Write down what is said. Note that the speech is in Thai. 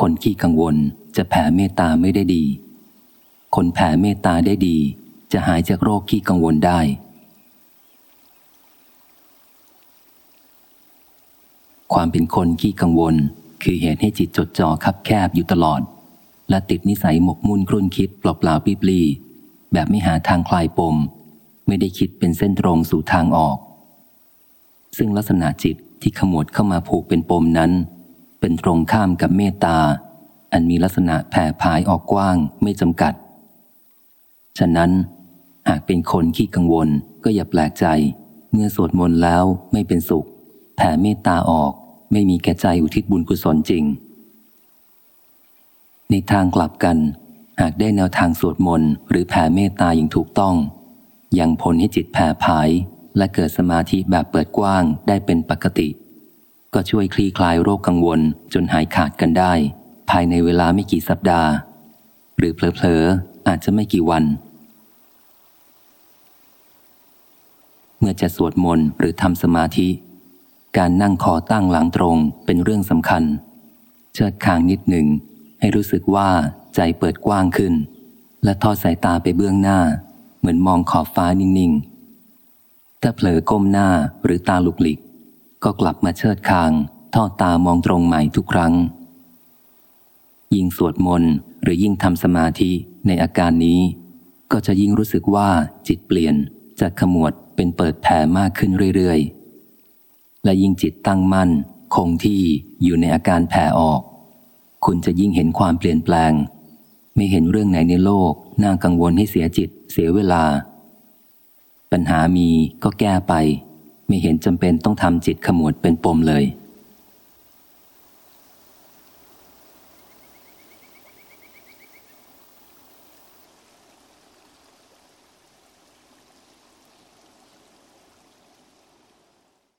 คนขี้กังวลจะแผ่เมตตาไม่ได้ดี คนแผ่เมตตาได้ดี จะหายจากโรคขี้กังวลได้ ความเป็นคนขี้กังวล คือเหตุให้จิตจดจ่อคับแคบอยู่ตลอด และติดนิสัยหมกมุ่นครุ่นคิดเปล่าๆปลีๆแบบไม่หาทางคลายปม ไม่ได้คิดเป็นเส้นตรงสู่ทางออก ซึ่งลักษณะจิตที่ขมวดเข้ามาผูกเป็นปมนั้น เป็นตรงข้ามกับเมตตา อันมีลักษณะแผ่พายออกกว้างไม่จำกัด ฉะนั้น หากเป็นคนขี้กังวลก็อย่าแปลกใจ เมื่อสวดมนต์แล้วไม่เป็นสุข แผ่เมตตาออกไม่มีแก่ใจอุทิศบุญกุศลจริง ในทางกลับกัน หากได้แนวทางสวดมนต์หรือแผ่เมตตาอย่างถูกต้อง ยังผลให้จิตแผ่ผายและเกิดสมาธิแบบเปิดกว้างได้เป็นปกติ ก็ช่วยคลี่คลายโรคกังวลจนหายขาดกันได้ ภายในเวลาไม่กี่สัปดาห์ หรือเผลอๆอาจจะไม่กี่วัน เมื่อจะสวดมนต์หรือทำสมาธิ การนั่งคอตั้งหลังตรงเป็นเรื่องสำคัญ เชิดคางนิดหนึ่ง ให้รู้สึกว่าใจเปิดกว้างขึ้น และทอดสายตาไปเบื้องหน้า เหมือนมองขอบฟ้านิ่งๆถ้าเผลอก้มหน้าหรือตาลุกหลิก ก็กลับมาเชิดคาง ทอดตามองตรงใหม่ทุกครั้ง ยิ่งสวดมนต์หรือยิ่งทำสมาธิในอาการนี้ ก็จะยิ่งรู้สึกว่าจิตเปลี่ยนจากขมวดเป็นเปิดแผ่มากขึ้นเรื่อยๆ และยิ่งจิตตั้งมั่น คงที่อยู่ในอาการแผ่ออก คุณจะยิ่งเห็นความเปลี่ยนแปลง ไม่เห็นเรื่องไหนในโลก น่ากังวลให้เสียจิต เสียเวลา ปัญหามีก็แก้ไป ไม่เห็นจำเป็นต้องทำจิตขมวดเป็นปมเลย